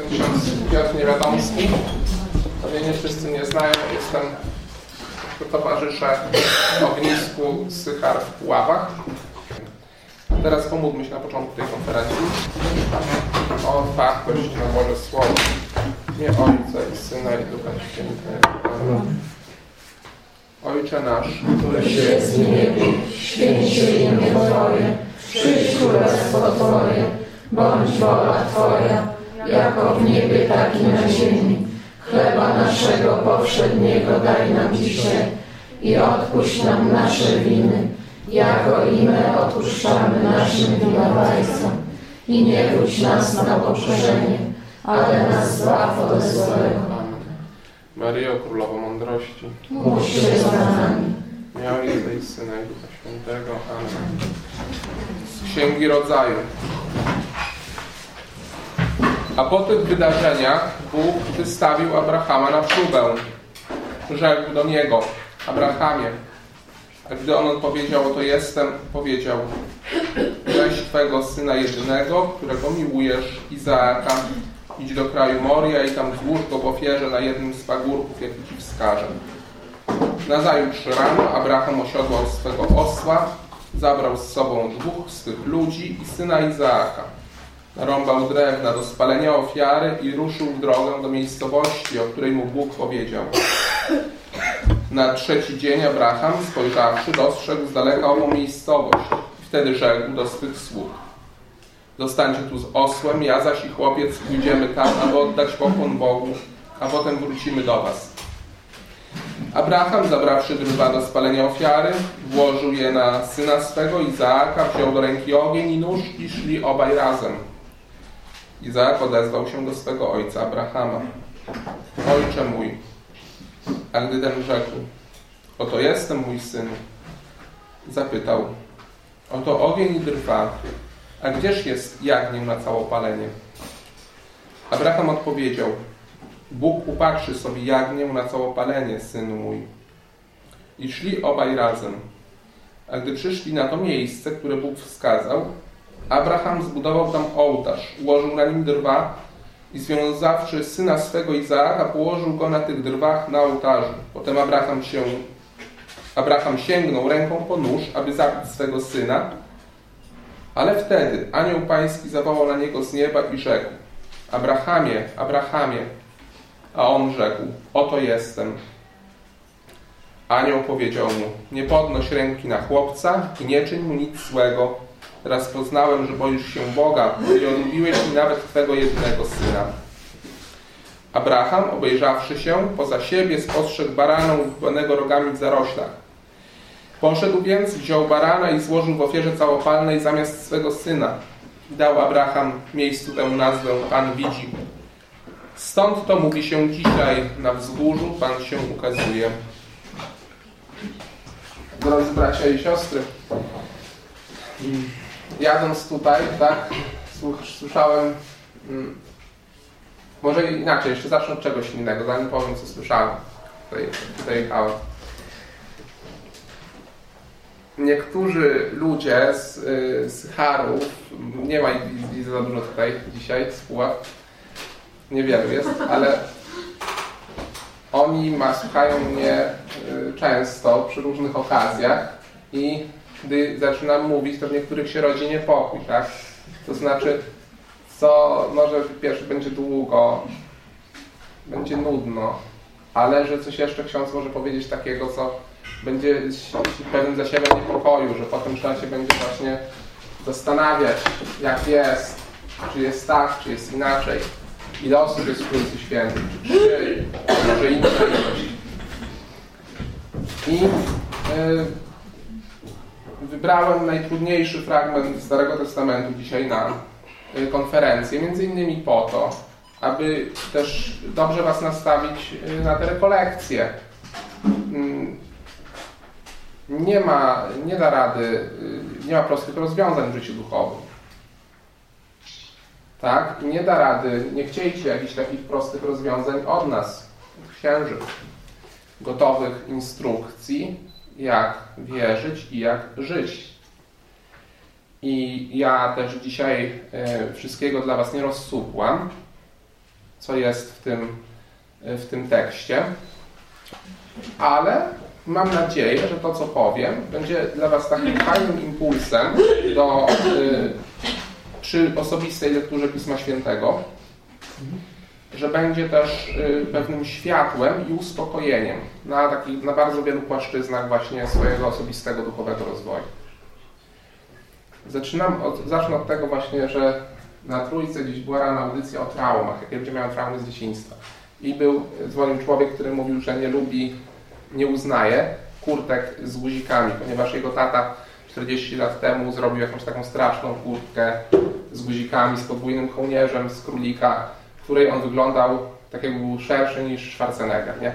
Jestem ksiądz Piotr Niewiadomski. Pewnie nie wszyscy nie znają. Jestem towarzyszę ognisku Sychar w Puławach. Teraz pomódlmy się na początku tej konferencji o otwartość na Boże Słowo. Nie Ojca i Syna i Ducha Świętego. Ojcze nasz, któryś jest w niebie, święć się imię Twoje, przyjdź królestwo Twoje, bądź wola Twoja, jako w niebie, tak i na ziemi. Chleba naszego powszedniego daj nam dzisiaj i odpuść nam nasze winy, jako i my odpuszczamy naszym winowajcom. I nie wódź nas na pokuszenie, ale nas zbaw od złego. Maryjo, Królowo Mądrości, Módl się za nami. miał i Syna Świętego. Amen. Księgi Rodzaju. A po tych wydarzeniach Bóg wystawił Abrahama na próbę. Rzekł do niego, Abrahamie, a gdy on odpowiedział, oto jestem, powiedział, weź Twego Syna jedynego, którego miłujesz, Izaaka, idź do kraju Moria i tam złóż go w ofierze na jednym z pagórków, jaki Ci wskażę. Nazajutrz rano Abraham osiodłał swego osła, zabrał z sobą dwóch swych ludzi i syna Izaaka. Narąbał drewna do spalenia ofiary i ruszył w drogę do miejscowości, o której mu Bóg powiedział. Na trzeci dzień Abraham, spojrzawszy, dostrzegł z daleka ową miejscowość. Wtedy rzekł do swych sług. Zostańcie tu z osłem, ja zaś i chłopiec pójdziemy tam, aby oddać pokłon Bogu, a potem wrócimy do was. Abraham, zabrawszy drwa do spalenia ofiary, włożył je na syna swego Izaaka, wziął do ręki ogień i nóż i szli obaj razem. Izaak odezwał się do swego ojca Abrahama. Ojcze mój. A gdy ten rzekł, oto jestem mój synu, zapytał, oto ogień i drwa, a gdzież jest jagnię na całopalenie? Abraham odpowiedział, Bóg upatrzy sobie jagnię na całopalenie, synu mój. I szli obaj razem. A gdy przyszli na to miejsce, które Bóg wskazał, Abraham zbudował tam ołtarz, ułożył na nim drwa i związawszy syna swego Izaaka, położył go na tych drwach na ołtarzu. Potem Abraham się Abraham sięgnął ręką po nóż, aby zabić swego syna, ale wtedy anioł pański zawołał na niego z nieba i rzekł Abrahamie, Abrahamie, a on rzekł, oto jestem. Anioł powiedział mu, nie podnoś ręki na chłopca i nie czyń mu nic złego. Teraz poznałem, że boisz się Boga i odmówiłeś mi nawet Twego jedynego syna. Abraham, obejrzawszy się, poza siebie spostrzegł barana ubywanego rogami w zaroślach. Poszedł więc, wziął barana i złożył w ofierze całopalnej zamiast swego syna. Dał Abraham miejscu temu nazwę Pan widzi. Stąd to mówi się dzisiaj na wzgórzu, Pan się ukazuje. Drodzy bracia i siostry, jadąc tutaj, tak, słyszałem, może inaczej, jeszcze zacznę od czegoś innego, zanim powiem, co słyszałem. Tutaj, tutaj jechałem. Niektórzy ludzie z, z Harów, nie ma ich za dużo tutaj dzisiaj, z Puław, niewielu jest, ale oni ma, słuchają mnie często przy różnych okazjach i gdy zaczynam mówić, to w niektórych się rodzi niepokój, tak? To znaczy, co może pierwszy będzie długo, będzie nudno, ale że coś jeszcze ksiądz może powiedzieć takiego, co będzie pewien za siebie niepokoju, że potem trzeba się będzie właśnie zastanawiać, jak jest, czy jest tak, czy jest inaczej. Ile osób jest w Trójcy Świętej? Czy trzy? Może inna ilość? I yy, wybrałem najtrudniejszy fragment Starego Testamentu dzisiaj na yy, konferencję, między innymi po to, aby też dobrze Was nastawić yy, na te rekolekcje. Nie ma, nie da rady, nie ma prostych rozwiązań w życiu duchowym. Tak? Nie da rady, nie chciejcie jakichś takich prostych rozwiązań od nas, księży. Gotowych instrukcji, jak wierzyć i jak żyć. I ja też dzisiaj wszystkiego dla Was nie rozsupłam, co jest w tym, w tym tekście. Ale mam nadzieję, że to, co powiem, będzie dla Was takim fajnym impulsem do y, przy osobistej lekturze Pisma Świętego, że będzie też y, pewnym światłem i uspokojeniem na, taki, na bardzo wielu płaszczyznach właśnie swojego osobistego duchowego rozwoju. Zaczynam od, zacznę od tego właśnie, że na Trójce gdzieś była rana audycja o traumach, jakie ludzie mają traumy z dzieciństwa. I był, dzwonił człowiek, który mówił, że nie lubi, nie uznaje kurtek z guzikami, ponieważ jego tata 40 lat temu zrobił jakąś taką straszną kurtkę z guzikami, z podwójnym kołnierzem, z królika, której on wyglądał tak jakby był szerszy niż Schwarzenegger, nie?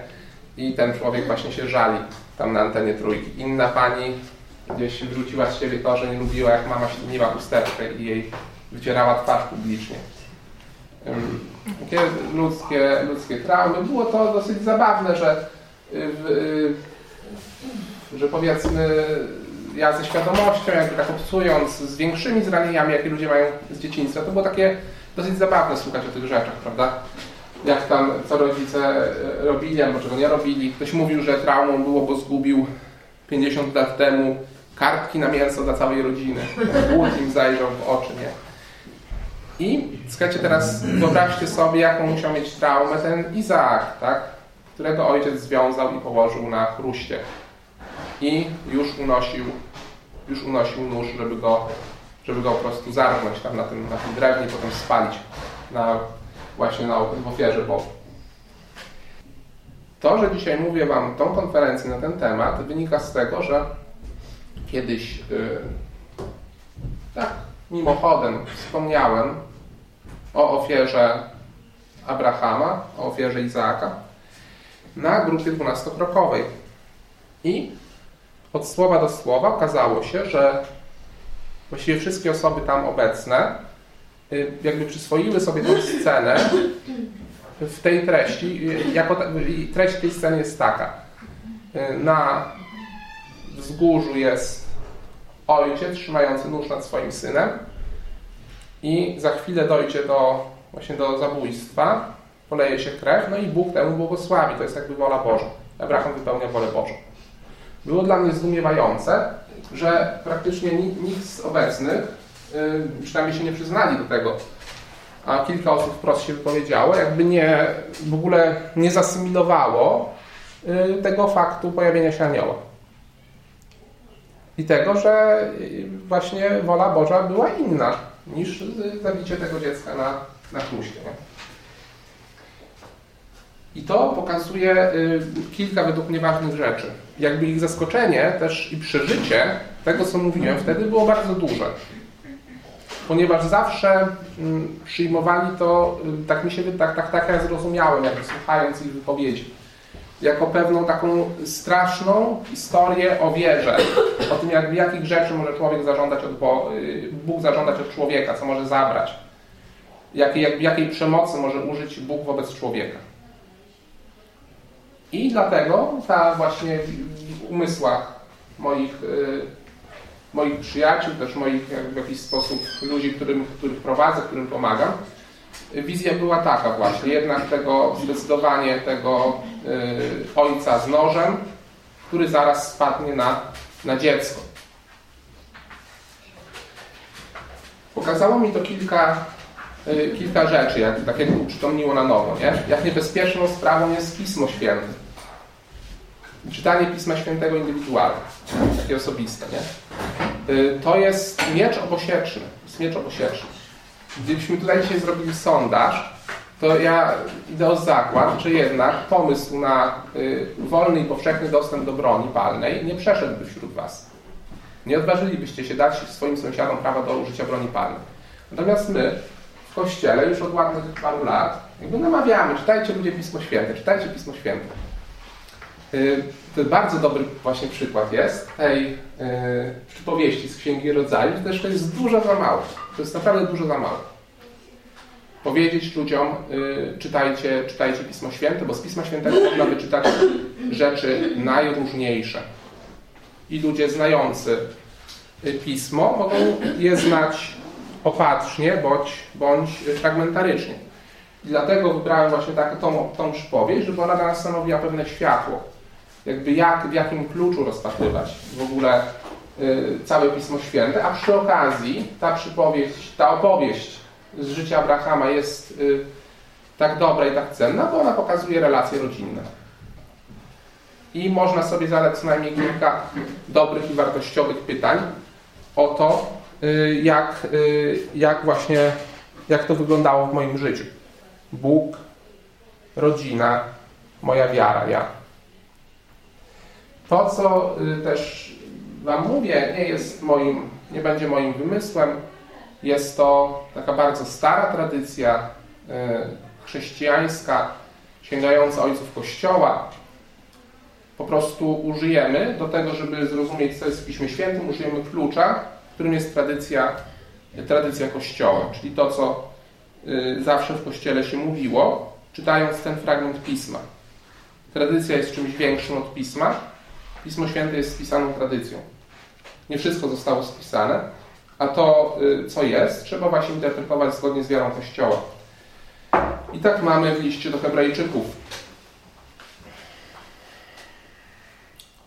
I ten człowiek właśnie się żali tam na antenie trójki. Inna pani gdzieś wrzuciła z siebie to, że nie lubiła, jak mama śliniła chusteczkę i jej wycierała twarz publicznie. Takie ludzkie, ludzkie traumy. Było to dosyć zabawne, że, w, że powiedzmy ja ze świadomością, jakby tak obcując z większymi zranieniami, jakie ludzie mają z dzieciństwa, to było takie dosyć zabawne słuchać o tych rzeczach, prawda? Jak tam, co rodzice robili, albo czego nie robili. Ktoś mówił, że traumą było, bo zgubił 50 lat temu kartki na mięso dla całej rodziny. Głód im zajrzał w oczy, nie? I słuchajcie, teraz wyobraźcie sobie, jaką musiał mieć traumę ten Izaak, tak? którego ojciec związał i położył na chruście. I już unosił, już unosił nóż, żeby go, żeby go po prostu zarżnąć tam na tym, na tym drewnie i potem spalić na, właśnie na w ofierze Bogu. To, że dzisiaj mówię Wam tą konferencję na ten temat, wynika z tego, że kiedyś yy, tak mimochodem wspomniałem o ofierze Abrahama, o ofierze Izaaka na grupie dwunastokrokowej. I od słowa do słowa okazało się, że właściwie wszystkie osoby tam obecne y, jakby przyswoiły sobie tę scenę w tej treści. Jako treść tej sceny jest taka. Y, na wzgórzu jest ojciec trzymający nóż nad swoim synem i za chwilę dojdzie do właśnie do zabójstwa, poleje się krew, no i Bóg temu błogosławi. To jest jakby wola Boża. Abraham wypełnia wolę Bożą. Było dla mnie zdumiewające, że praktycznie nikt z obecnych, yy, przynajmniej się nie przyznali do tego, a kilka osób wprost się wypowiedziało, jakby nie, w ogóle nie zasymilowało yy, tego faktu pojawienia się anioła. I tego, że yy, właśnie wola Boża była inna niż zabicie tego dziecka na, na chruście. I to pokazuje y, kilka według mnie ważnych rzeczy. Jakby ich zaskoczenie też i przeżycie tego, co mówiłem wtedy, było bardzo duże. Ponieważ zawsze mm, przyjmowali to, y, tak mi się tak, tak, tak ja zrozumiałem, jakby słuchając ich wypowiedzi, jako pewną taką straszną historię o wierze, o tym, jakby jakich rzeczy może człowiek zażądać od Bo y, Bóg zażądać od człowieka, co może zabrać, jakiej, jakiej przemocy może użyć Bóg wobec człowieka. I dlatego ta właśnie umysłach moich, y, moich przyjaciół, też moich w jakiś sposób ludzi, którym, których prowadzę, którym pomagam, wizja była taka właśnie, jednak tego zdecydowanie tego y, ojca z nożem, który zaraz spadnie na, na dziecko. Pokazało mi to kilka, kilka rzeczy, jak, tak jak uprzytomniło na nowo, nie? jak niebezpieczną sprawą jest Pismo Święte. Czytanie Pisma Świętego indywidualne, takie osobiste. Nie? Y, to jest miecz obosieczny. Jest miecz obosieczny. Gdybyśmy tutaj dzisiaj zrobili sondaż, to ja idę o zakład, że jednak pomysł na y, wolny i powszechny dostęp do broni palnej nie przeszedłby wśród Was. Nie odważylibyście się dać swoim sąsiadom prawa do użycia broni palnej. Natomiast my w Kościele już od ładnych paru lat jakby namawiamy, czytajcie ludzie Pismo Święte, czytajcie Pismo Święte. Y, to bardzo dobry właśnie przykład jest tej y, przypowieści z Księgi Rodzaju, też to jest dużo za mało. To jest naprawdę dużo za mało. Powiedzieć ludziom, y, czytajcie, czytajcie Pismo Święte, bo z Pisma Świętego można wyczytać rzeczy najróżniejsze. I ludzie znający Pismo mogą je znać opatrznie bądź, bądź fragmentarycznie. I dlatego wybrałem właśnie taką tą, tą przypowieść, żeby ona dla nas stanowiła pewne światło. Jakby jak, w jakim kluczu rozpatrywać w ogóle y, całe Pismo Święte, a przy okazji ta przypowieść, ta opowieść z życia Abrahama jest y, tak dobra i tak cenna, bo ona pokazuje relacje rodzinne. I można sobie zadać co najmniej kilka dobrych i wartościowych pytań o to, jak, y, jak właśnie, jak to wyglądało w moim życiu. Bóg, rodzina, moja wiara, ja. To, co y, też Wam mówię, nie jest moim, nie będzie moim wymysłem. Jest to taka bardzo stara tradycja chrześcijańska, sięgająca ojców Kościoła. Po prostu użyjemy do tego, żeby zrozumieć, co jest w Piśmie Świętym, użyjemy klucza, którym jest tradycja, tradycja Kościoła, czyli to, co y, zawsze w Kościele się mówiło, czytając ten fragment Pisma. Tradycja jest czymś większym od Pisma. Pismo Święte jest spisaną tradycją. Nie wszystko zostało spisane, a to, y, co jest, trzeba właśnie interpretować zgodnie z wiarą Kościoła. I tak mamy w liście do Hebrajczyków.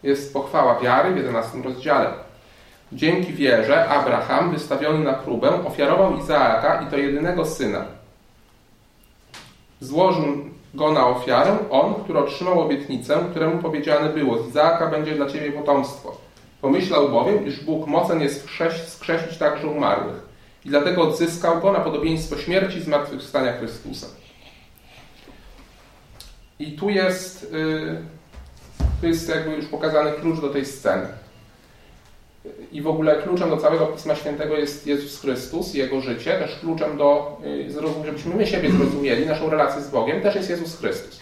Jest pochwała wiary w 11 rozdziale. Dzięki wierze Abraham, wystawiony na próbę, ofiarował Izaaka i to jedynego syna. Złożył go na ofiarę on, który otrzymał obietnicę, któremu powiedziane było: Izaaka będzie dla ciebie potomstwo. Pomyślał bowiem, iż Bóg mocen jest skrzesić także umarłych. I dlatego odzyskał go na podobieństwo śmierci zmartwychwstania Chrystusa. I tu jest, y, tu jest jakby już pokazany klucz do tej sceny. I w ogóle kluczem do całego Pisma Świętego jest Jezus Chrystus Jego życie. Też kluczem do, y, żebyśmy my siebie zrozumieli, naszą relację z Bogiem, też jest Jezus Chrystus.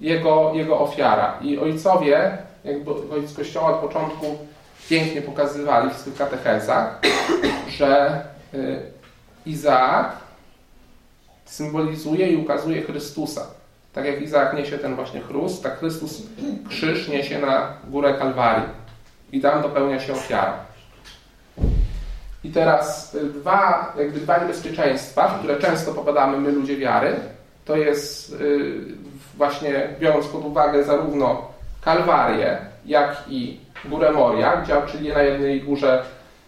Jego, Jego ofiara. I ojcowie, jakby ojcowie Kościoła od początku pięknie pokazywali w swych katechezach, że y, Izaak symbolizuje i ukazuje Chrystusa. Tak jak Izaak niesie ten właśnie chrust, tak Chrystus krzyż niesie na górę Kalwarii. I tam dopełnia się ofiara. I teraz y, dwa, jakby dwa niebezpieczeństwa, w które często popadamy my, ludzie wiary, to jest y, właśnie biorąc pod uwagę zarówno Kalwarię, jak i Górę Moria, gdzie czyli na jednej górze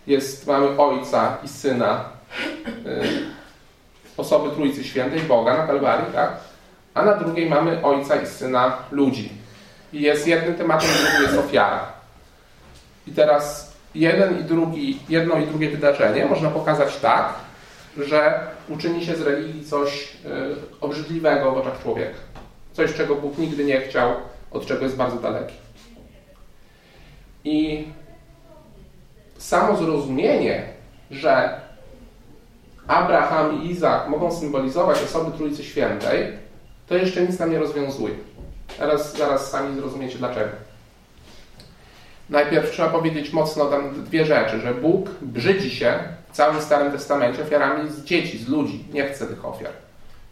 jest, mamy Ojca i Syna, y, osoby Trójcy Świętej, Boga na Kalwarii, tak? a na drugiej mamy Ojca i Syna ludzi. I jest jednym tematem, drugim jest ofiara. I teraz jeden i drugi, jedno i drugie wydarzenie można pokazać tak, że uczyni się z religii coś y, obrzydliwego w oczach człowieka. Coś, czego Bóg nigdy nie chciał, od czego jest bardzo daleki. I samo zrozumienie, że Abraham i Izak mogą symbolizować osoby Trójcy Świętej, to jeszcze nic nam nie rozwiązuje. Zaraz, zaraz sami zrozumiecie dlaczego. Najpierw trzeba powiedzieć mocno tam dwie rzeczy, że Bóg brzydzi się w całym Starym Testamencie ofiarami z dzieci, z ludzi. Nie chce tych ofiar.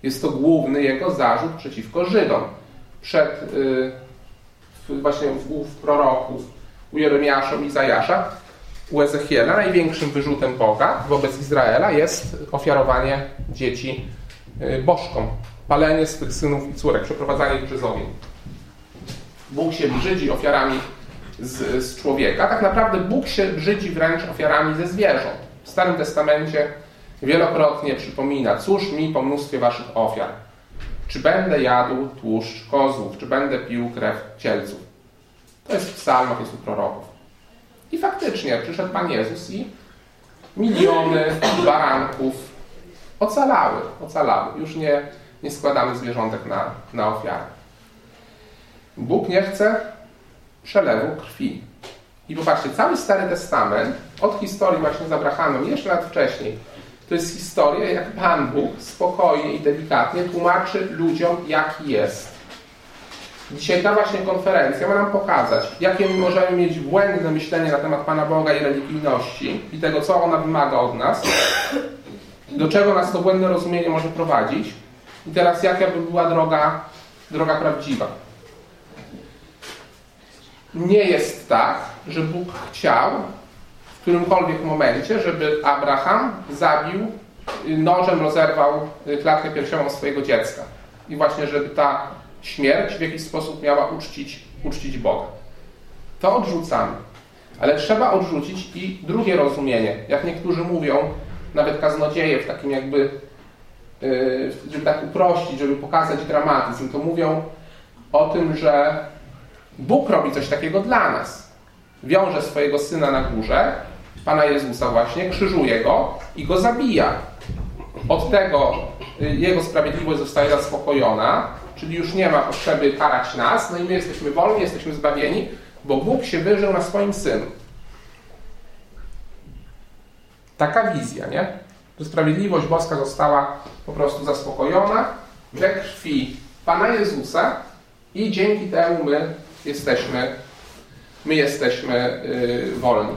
Jest to główny jego zarzut przeciwko Żydom. Przed yy, właśnie u proroków, u Jeremiasza, u Izajasza, u Ezechiela największym wyrzutem Boga wobec Izraela jest ofiarowanie dzieci y, bożkom, palenie swych synów i córek, przeprowadzanie ich przez ogień. Bóg się brzydzi ofiarami z, z człowieka. Tak naprawdę Bóg się brzydzi wręcz ofiarami ze zwierząt. W Starym Testamencie wielokrotnie przypomina, cóż mi po mnóstwie waszych ofiar. Czy będę jadł tłuszcz kozłów, czy będę pił krew cielców. To jest w psalmach, jest u proroków. I faktycznie przyszedł Pan Jezus i miliony baranków ocalały, ocalały. Już nie, nie składamy zwierzątek na, na ofiarę. Bóg nie chce przelewu krwi. I popatrzcie, cały Stary Testament, od historii właśnie z Abrahamem, jeszcze lat wcześniej, to jest historia, jak Pan Bóg spokojnie i delikatnie tłumaczy ludziom, jaki jest. Dzisiaj ta właśnie konferencja ma nam pokazać, jakie my możemy mieć błędne myślenie na temat Pana Boga i religijności i tego, co ona wymaga od nas, do czego nas to błędne rozumienie może prowadzić i teraz jaka by była droga, droga prawdziwa. Nie jest tak, że Bóg chciał w którymkolwiek momencie, żeby Abraham zabił nożem rozerwał klatkę piersiową swojego dziecka. I właśnie, żeby ta śmierć w jakiś sposób miała uczcić, uczcić Boga. To odrzucamy. Ale trzeba odrzucić i drugie rozumienie. Jak niektórzy mówią, nawet kaznodzieje w takim jakby, yy, żeby tak uprościć, żeby pokazać dramatyzm, to mówią o tym, że Bóg robi coś takiego dla nas. Wiąże swojego Syna na górze, Pana Jezusa właśnie, krzyżuje Go i Go zabija. Od tego yy, Jego sprawiedliwość zostaje zaspokojona, czyli już nie ma potrzeby karać nas, no i my jesteśmy wolni, jesteśmy zbawieni, bo Bóg się wyżył na swoim Synu. Taka wizja, nie? Że sprawiedliwość boska została po prostu zaspokojona we krwi Pana Jezusa i dzięki temu my jesteśmy, my jesteśmy yy, wolni.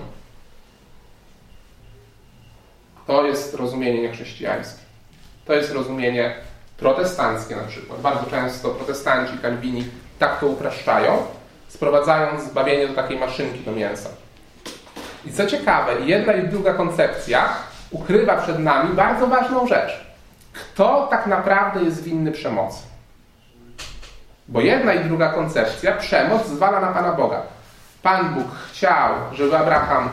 To jest rozumienie niechrześcijańskie. To jest rozumienie protestanckie na przykład. Bardzo często protestanci, kalwini tak to upraszczają, sprowadzając zbawienie do takiej maszynki do mięsa. I co ciekawe, jedna i druga koncepcja ukrywa przed nami bardzo ważną rzecz. Kto tak naprawdę jest winny przemocy? Bo jedna i druga koncepcja, przemoc zwala na Pana Boga. Pan Bóg chciał, żeby Abraham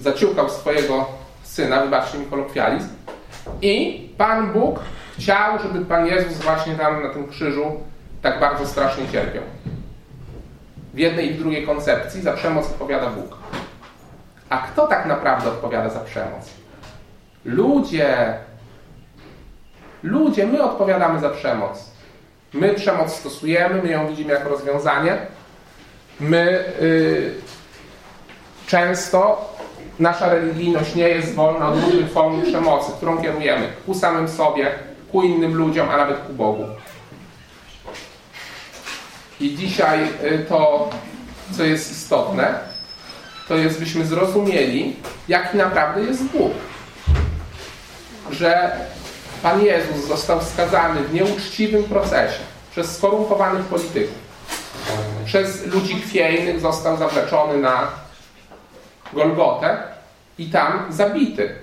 zaciukał swojego syna, wybaczcie mi kolokwializm, i Pan Bóg chciał, żeby Pan Jezus właśnie tam na tym krzyżu tak bardzo strasznie cierpiał. W jednej i w drugiej koncepcji za przemoc odpowiada Bóg. A kto tak naprawdę odpowiada za przemoc? Ludzie. Ludzie, my odpowiadamy za przemoc. My przemoc stosujemy, my ją widzimy jako rozwiązanie. My yy, często nasza religijność nie jest wolna od różnych form przemocy, którą kierujemy ku samym sobie, ku innym ludziom, a nawet ku Bogu. I dzisiaj y, to, co jest istotne, to jest, byśmy zrozumieli, jaki naprawdę jest Bóg. Że Pan Jezus został skazany w nieuczciwym procesie przez skorumpowanych polityków. Przez ludzi chwiejnych został zawleczony na Golgotę i tam zabity.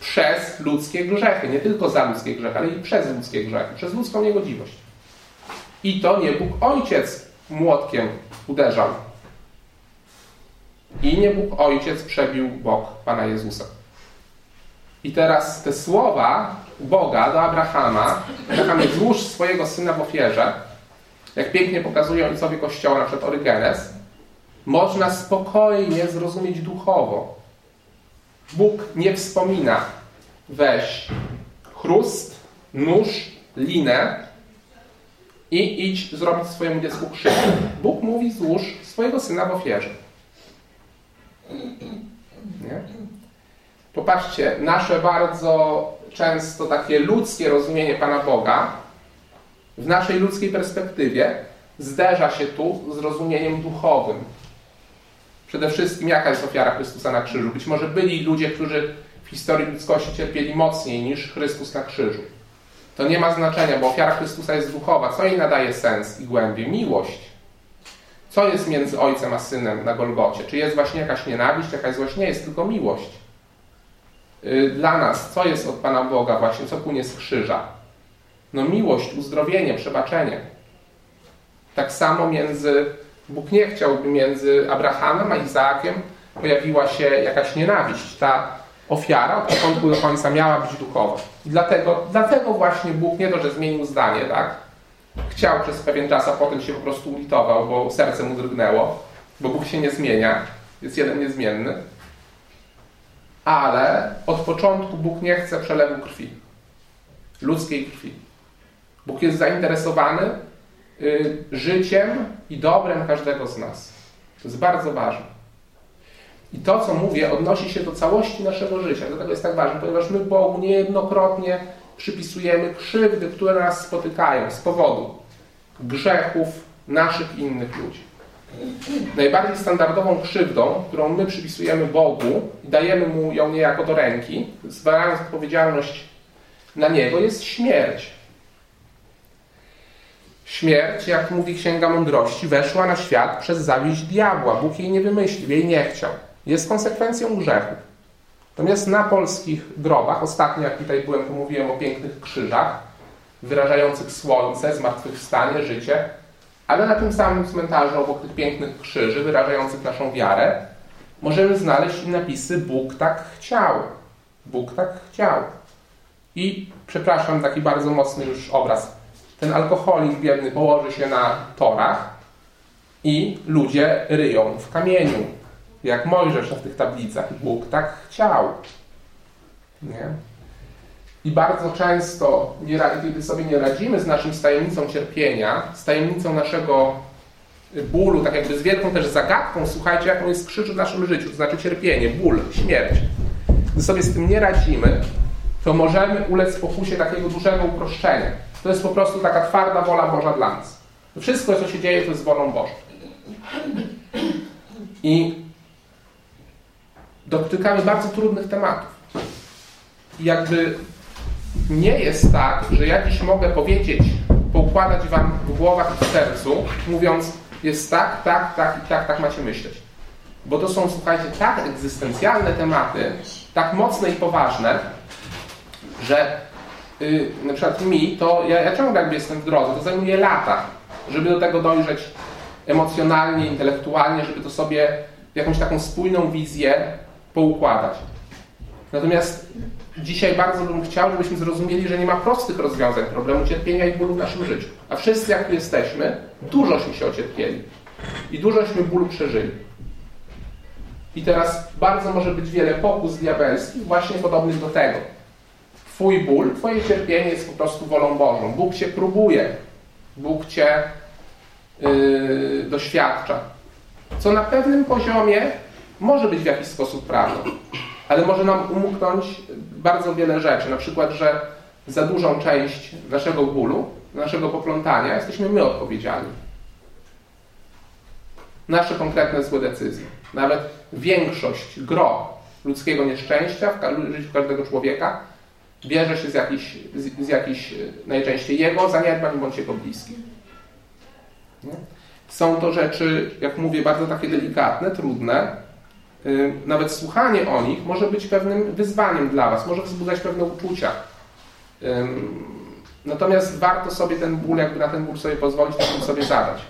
Przez ludzkie grzechy. Nie tylko za ludzkie grzechy, ale i przez ludzkie grzechy. Przez ludzką niegodziwość. I to nie Bóg Ojciec młotkiem uderzał. I nie Bóg Ojciec przebił bok Pana Jezusa. I teraz te słowa Boga do Abrahama, Abrahamie złóż swojego syna w ofierze, jak pięknie pokazuje ojcowie Kościoła, na przykład Orygenes, można spokojnie zrozumieć duchowo. Bóg nie wspomina weź chrust, nóż, linę i idź zrobić swojemu dziecku krzyż. Bóg mówi złóż swojego syna w ofierze. Nie? Popatrzcie, nasze bardzo często takie ludzkie rozumienie Pana Boga w naszej ludzkiej perspektywie zderza się tu z rozumieniem duchowym. Przede wszystkim jaka jest ofiara Chrystusa na krzyżu? Być może byli ludzie, którzy w historii ludzkości cierpieli mocniej niż Chrystus na krzyżu. To nie ma znaczenia, bo ofiara Chrystusa jest duchowa. Co jej nadaje sens i głębię? Miłość. Co jest między ojcem a synem na Golgocie? Czy jest właśnie jakaś nienawiść, jakaś złość? Nie, jest tylko miłość. Y, dla nas, co jest od Pana Boga właśnie, co płynie z krzyża? No miłość, uzdrowienie, przebaczenie. Tak samo między, Bóg nie chciałby między Abrahamem a Izaakiem pojawiła się jakaś nienawiść. Ta ofiara od początku do końca miała być duchowa. I dlatego, dlatego właśnie Bóg nie to, że zmienił zdanie, tak? Chciał przez pewien czas, a potem się po prostu ulitował, bo serce mu drgnęło, bo Bóg się nie zmienia, jest jeden niezmienny. Ale od początku Bóg nie chce przelewu krwi, ludzkiej krwi. Bóg jest zainteresowany y, życiem i dobrem każdego z nas. To jest bardzo ważne. I to, co mówię, odnosi się do całości naszego życia. Dlatego jest tak ważne, ponieważ my Bogu niejednokrotnie przypisujemy krzywdy, które nas spotykają z powodu grzechów naszych i innych ludzi. Najbardziej standardową krzywdą, którą my przypisujemy Bogu i dajemy Mu ją niejako do ręki, zwalając odpowiedzialność na Niego, jest śmierć. Śmierć, jak mówi Księga Mądrości, weszła na świat przez zawiść diabła. Bóg jej nie wymyślił, jej nie chciał. Jest konsekwencją grzechu. Natomiast na polskich grobach, ostatnio jak tutaj byłem, to mówiłem o pięknych krzyżach, wyrażających słońce, zmartwychwstanie, życie, ale na tym samym cmentarzu, obok tych pięknych krzyży, wyrażających naszą wiarę, możemy znaleźć napisy Bóg tak chciał. Bóg tak chciał. I, przepraszam, taki bardzo mocny już obraz. Ten alkoholik biedny położy się na torach i ludzie ryją w kamieniu. Jak Mojżesz w tych tablicach. Bóg tak chciał. Nie? I bardzo często, kiedy sobie nie radzimy z naszym tajemnicą cierpienia, z tajemnicą naszego bólu, tak jakby z wielką też zagadką, słuchajcie, jaką jest krzyż w naszym życiu, to znaczy cierpienie, ból, śmierć. Gdy sobie z tym nie radzimy, to możemy ulec pokusie takiego dużego uproszczenia. To jest po prostu taka twarda wola Boża dla nas. Wszystko, co się dzieje, to jest wolą Bożą. I dotykamy bardzo trudnych tematów. I jakby nie jest tak, że ja dziś mogę powiedzieć, poukładać wam w głowach i w sercu, mówiąc, jest tak, tak, tak i tak, tak macie myśleć. Bo to są, słuchajcie, tak egzystencjalne tematy, tak mocne i poważne, że yy, na przykład mi, to ja, ja ciągle jakby jestem w drodze, to zajmuje lata, żeby do tego dojrzeć emocjonalnie, intelektualnie, żeby to sobie jakąś taką spójną wizję poukładać. Natomiast dzisiaj bardzo bym chciał, żebyśmy zrozumieli, że nie ma prostych rozwiązań problemu cierpienia i bólu w naszym życiu. A wszyscy, jak tu jesteśmy, dużośmy się ocierpieli i dużośmy bólu przeżyli. I teraz bardzo może być wiele pokus diabelskich właśnie podobnych do tego. Twój ból, Twoje cierpienie jest po prostu wolą Bożą. Bóg Cię próbuje. Bóg Cię yy, doświadcza. Co na pewnym poziomie może być w jakiś sposób prawdą, ale może nam umknąć bardzo wiele rzeczy. Na przykład, że za dużą część naszego bólu, naszego poplątania jesteśmy my odpowiedzialni. Nasze konkretne złe decyzje. Nawet większość, gro ludzkiego nieszczęścia w życiu każdego człowieka bierze się z jakichś, z, z jakichś najczęściej jego zaniedbań bądź jego bliskich. Są to rzeczy, jak mówię, bardzo takie delikatne, trudne. Nawet słuchanie o nich może być pewnym wyzwaniem dla Was, może wzbudzać pewne uczucia. Natomiast warto sobie ten ból, jakby na ten ból sobie pozwolić, na tym sobie zadać.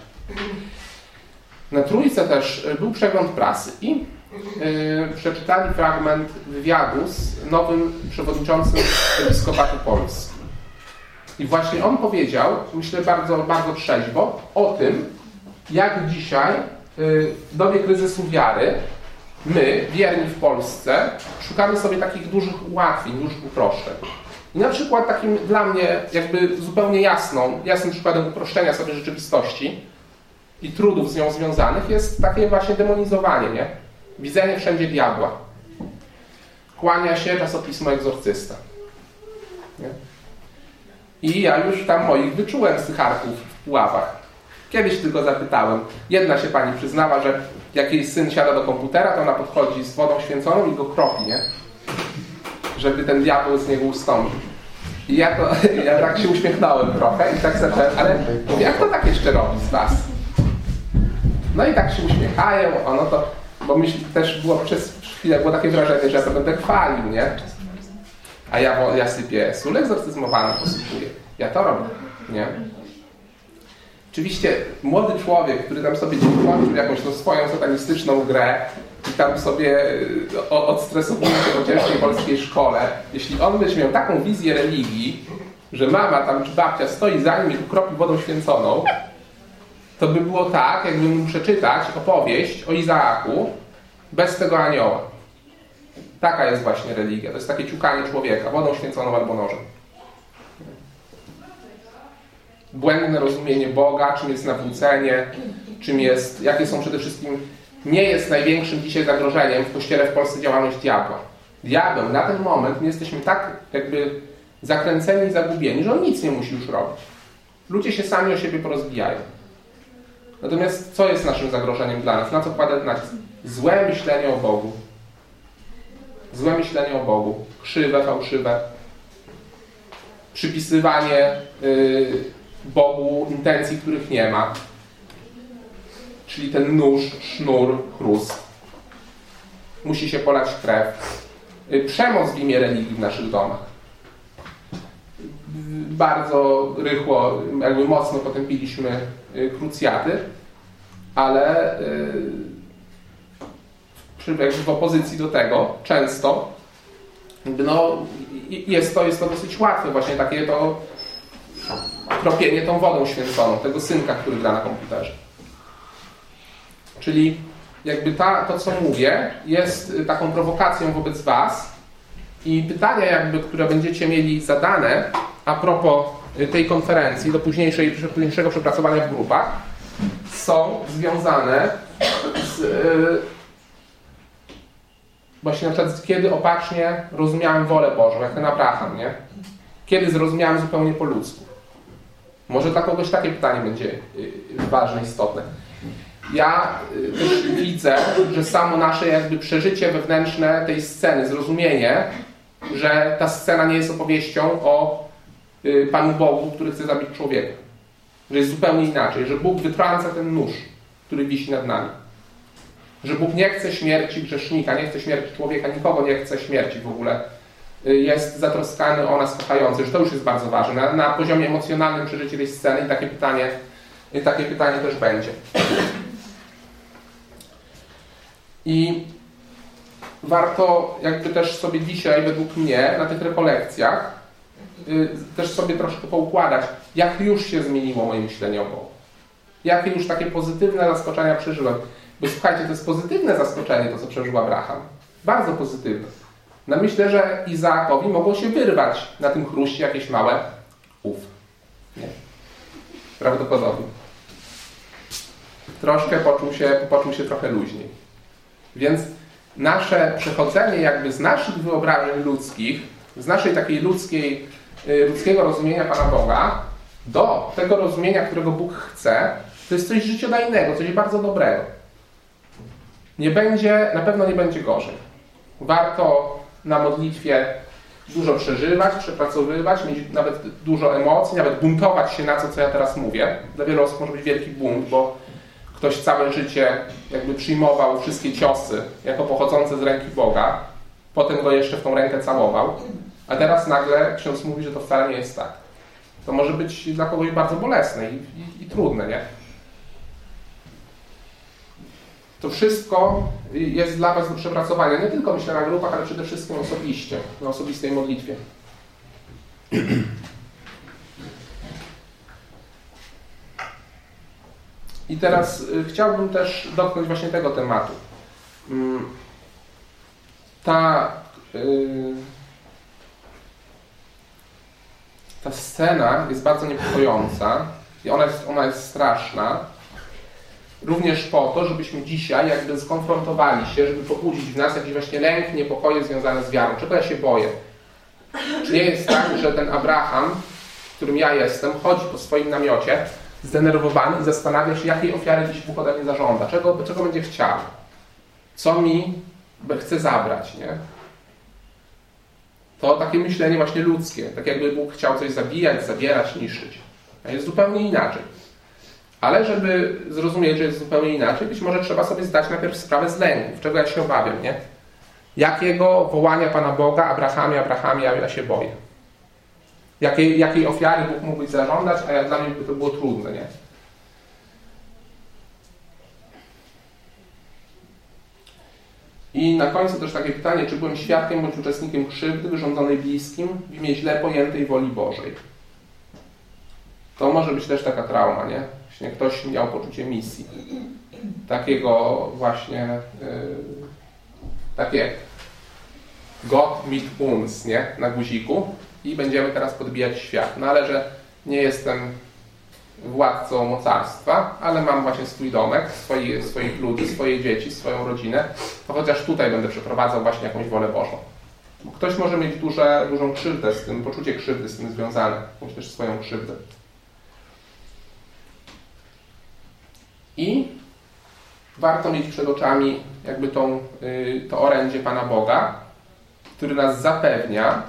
Na Trójce też y, był przegląd prasy i yy, przeczytali fragment wywiadu z nowym przewodniczącym Episkopatu Polski. I właśnie on powiedział, myślę bardzo, bardzo trzeźwo, o tym, jak dzisiaj w dobie kryzysu wiary my, wierni w Polsce, szukamy sobie takich dużych ułatwień, dużych uproszczeń. I na przykład takim dla mnie jakby zupełnie jasną, jasnym przykładem uproszczenia sobie rzeczywistości i trudów z nią związanych jest takie właśnie demonizowanie, nie? Widzenie wszędzie diabła. Kłania się czasopismo egzorcysta. Nie? I ja już tam moich wyczułem z tych arków w Puławach. Kiedyś tylko zapytałem. Jedna się pani przyznała, że jak jej syn siada do komputera, to ona podchodzi z wodą święconą i go kropi, nie? Żeby ten diabeł z niego ustąpił. I ja, to, ja tak się uśmiechnąłem trochę i tak zacząłem, ale jak to tak jeszcze robi z was? No i tak się uśmiechają, ono to, bo myśl, też było przez chwilę było takie wrażenie, że ja to będę chwalił, nie? A ja, ja sypię sól egzorcyzmowaną, posypuję. Ja to robię, nie? Oczywiście młody człowiek, który tam sobie włączył jakąś tą swoją satanistyczną grę i tam sobie y, odstresowuje się po ciężkiej polskiej szkole, jeśli on będzie miał taką wizję religii, że mama tam czy babcia stoi za nim i ukropi wodą święconą, to by było tak, jakby mógł przeczytać opowieść o Izaaku bez tego anioła. Taka jest właśnie religia. To jest takie ciukanie człowieka wodą święconą albo nożem błędne rozumienie Boga, czym jest nawrócenie, czym jest, jakie są przede wszystkim, nie jest największym dzisiaj zagrożeniem w Kościele w Polsce działalność diabła. Diabeł na ten moment my jesteśmy tak jakby zakręceni i zagubieni, że on nic nie musi już robić. Ludzie się sami o siebie porozbijają. Natomiast co jest naszym zagrożeniem dla nas? Na co kładę nacisk? Złe myślenie o Bogu. Złe myślenie o Bogu. Krzywe, fałszywe. Przypisywanie yy, Bogu intencji, których nie ma. Czyli ten nóż, sznur, chrust. Musi się polać krew. y, przemoc w imię religii w naszych domach. Bardzo rychło, jakby mocno potępiliśmy y, krucjaty, ale w opozycji do tego często no, jest, to, jest to dosyć łatwe, właśnie takie to kropienie tą wodą święconą, tego synka, który gra na komputerze. Czyli jakby ta, to, co mówię, jest taką prowokacją wobec Was i pytania, jakby, które będziecie mieli zadane a propos tej konferencji, do późniejszej, późniejszego przepracowania w grupach, są związane z właśnie na przykład kiedy opacznie rozumiałem wolę Bożą, jak ten Abraham, nie? Kiedy zrozumiałem zupełnie po ludzku. Może dla kogoś takie pytanie będzie y, ważne, istotne. Ja y, też widzę, że samo nasze jakby przeżycie wewnętrzne tej sceny, zrozumienie, że ta scena nie jest opowieścią o y, Panu Bogu, który chce zabić człowieka. Że jest zupełnie inaczej, że Bóg wytrąca ten nóż, który wisi nad nami. Że Bóg nie chce śmierci grzesznika, nie chce śmierci człowieka, nikogo nie chce śmierci w ogóle. Y, jest zatroskany o nas kochający, że to już jest bardzo ważne. Na, na poziomie emocjonalnym przeżycie tej sceny takie pytanie, takie pytanie też będzie. I warto jakby też sobie dzisiaj, według mnie, na tych rekolekcjach y, też sobie troszkę poukładać, jak już się zmieniło moje myślenie o Bogu. Jakie już takie pozytywne zaskoczenia przeżyłem. Bo słuchajcie, to jest pozytywne zaskoczenie, to co przeżył Abraham. Bardzo pozytywne. No myślę, że Izaakowi mogło się wyrwać na tym chruście jakieś małe uf. Nie. Prawdopodobnie. Troszkę poczuł się, poczuł się trochę luźniej. Więc nasze przechodzenie jakby z naszych wyobrażeń ludzkich, z naszej takiej ludzkiej, y, ludzkiego rozumienia Pana Boga do tego rozumienia, którego Bóg chce, to jest coś życiodajnego, coś bardzo dobrego. Nie będzie, na pewno nie będzie gorzej. Warto na modlitwie dużo przeżywać, przepracowywać, mieć nawet dużo emocji, nawet buntować się na co, co ja teraz mówię. Dla wielu osób może być wielki bunt, bo ktoś całe życie jakby przyjmował wszystkie ciosy jako pochodzące z ręki Boga, potem go jeszcze w tą rękę całował, a teraz nagle ksiądz mówi, że to wcale nie jest tak. To może być dla kogoś bardzo bolesne i, i, i trudne, nie? To wszystko jest dla Was do przepracowania, nie tylko myślę na grupach, ale przede wszystkim osobiście, na osobistej modlitwie. I teraz y, chciałbym też dotknąć właśnie tego tematu. Mm, ta, y, ta scena jest bardzo niepokojąca i ona jest, ona jest straszna, również po to, żebyśmy dzisiaj jakby skonfrontowali się, żeby pobudzić w nas jakiś właśnie lęk, niepokoje związane z wiarą. Czego ja się boję? Czy nie jest tak, że ten Abraham, którym ja jestem, chodzi po swoim namiocie zdenerwowany i zastanawia się, jakiej ofiary dziś Bóg ode mnie zażąda, czego, czego będzie chciał, co mi chce zabrać, nie? To takie myślenie właśnie ludzkie, tak jakby Bóg chciał coś zabijać, zabierać, niszczyć. A jest zupełnie inaczej. Ale żeby zrozumieć, że jest zupełnie inaczej, być może trzeba sobie zdać najpierw sprawę z lęków, czego ja się obawiam, nie? Jakiego wołania Pana Boga, Abrahamie, Abrahamie, ja się boję? Jakiej, jakiej ofiary Bóg mógłby zażądać, a ja, dla mnie by to było trudne, nie? I na końcu też takie pytanie, czy byłem świadkiem bądź uczestnikiem krzywdy wyrządzonej bliskim w imię źle pojętej woli Bożej. To może być też taka trauma, nie? Właśnie ktoś miał poczucie misji. Takiego właśnie, yy, takie God meet uns, nie? Na guziku i będziemy teraz podbijać świat. No ale że nie jestem władcą mocarstwa, ale mam właśnie swój domek, swoich, swoich ludzi, swoje dzieci, swoją rodzinę, to chociaż tutaj będę przeprowadzał właśnie jakąś wolę Bożą. Bo ktoś może mieć duże, dużą krzywdę z tym, poczucie krzywdy z tym związane, jakąś też swoją krzywdę. I warto mieć przed oczami jakby tą, y, to orędzie Pana Boga, który nas zapewnia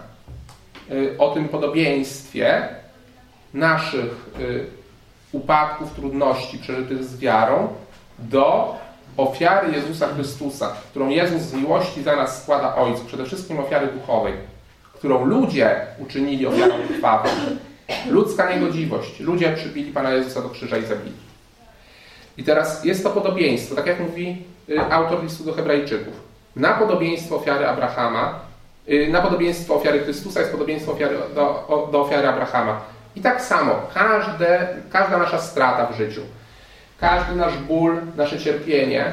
y, o tym podobieństwie naszych y, upadków, trudności przeżytych z wiarą do ofiary Jezusa Chrystusa, którą Jezus z miłości za nas składa Ojcu, przede wszystkim ofiary duchowej, którą ludzie uczynili ofiarą krwawą, ludzka niegodziwość, ludzie przybili Pana Jezusa do krzyża i zabili. I teraz jest to podobieństwo, tak jak mówi y, autor listu do Hebrajczyków. Na podobieństwo ofiary Abrahama, y, na podobieństwo ofiary Chrystusa jest podobieństwo ofiary, do, do ofiary Abrahama. I tak samo, każde, każda nasza strata w życiu, każdy nasz ból, nasze cierpienie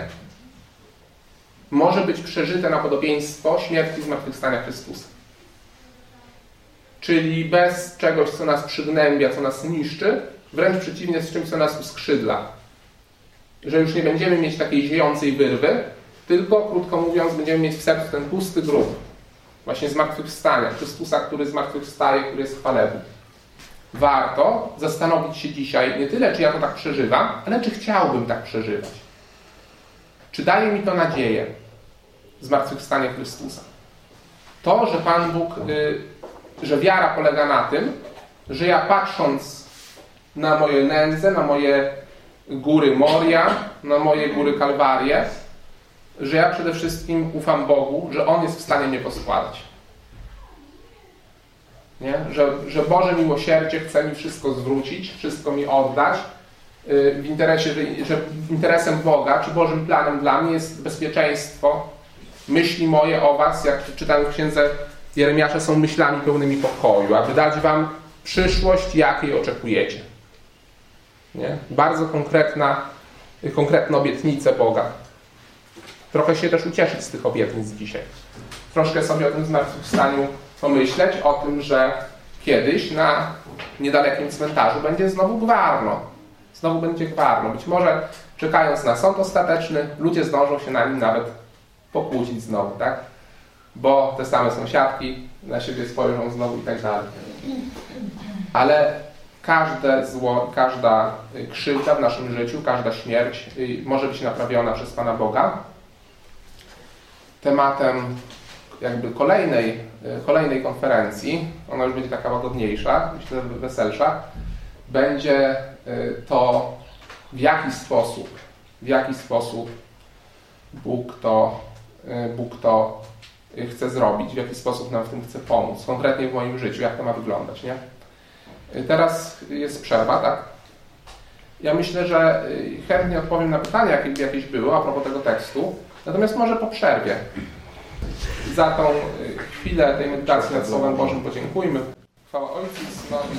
może być przeżyte na podobieństwo śmierci i zmartwychwstania Chrystusa. Czyli bez czegoś, co nas przygnębia, co nas niszczy, wręcz przeciwnie z czymś, co nas uskrzydla. Że już nie będziemy mieć takiej ziejącej wyrwy, tylko, krótko mówiąc, będziemy mieć w sercu ten pusty grób. Właśnie zmartwychwstania, Chrystusa, który zmartwychwstaje, który jest chwalebny warto zastanowić się dzisiaj nie tyle, czy ja to tak przeżywam, ale czy chciałbym tak przeżywać. Czy daje mi to nadzieję zmartwychwstanie Chrystusa? To, że Pan Bóg, y, że wiara polega na tym, że ja patrząc na moje nędze, na moje góry Moria, na moje góry Kalwarie, że ja przede wszystkim ufam Bogu, że On jest w stanie mnie poskładać. Nie? Że, że Boże miłosierdzie chce mi wszystko zwrócić, wszystko mi oddać. Y, w interesie, że, że interesem Boga, czy Bożym planem dla mnie jest bezpieczeństwo. Myśli moje o Was, jak czytałem w księdze Jeremiasza, są myślami pełnymi pokoju, aby dać Wam przyszłość, jakiej oczekujecie. Nie? Bardzo konkretna, konkretne obietnice Boga. Trochę się też ucieszyć z tych obietnic dzisiaj. Troszkę sobie o tym zmartwychwstaniu pomyśleć o tym, że kiedyś na niedalekim cmentarzu będzie znowu gwarno. Znowu będzie gwarno. Być może czekając na sąd ostateczny, ludzie zdążą się na nim nawet pokłócić znowu, tak? Bo te same sąsiadki na siebie spojrzą znowu i tak dalej. Ale każde zło, każda krzywda w naszym życiu, każda śmierć y, może być naprawiona przez Pana Boga. Tematem jakby kolejnej, e, kolejnej konferencji, ona już będzie taka łagodniejsza, myślę weselsza, będzie to w jaki sposób, w jaki sposób Bóg to, Bóg to chce zrobić, w jaki sposób nam w tym chce pomóc, konkretnie w moim życiu, jak to ma wyglądać, nie? Teraz jest przerwa, tak? Ja myślę, że chętnie odpowiem na pytania, jakie jakieś były a propos tego tekstu, natomiast może po przerwie za tą y, chwilę tej medytacji nad Słowem Bożym podziękujmy. Chwała Ojcu Synowi i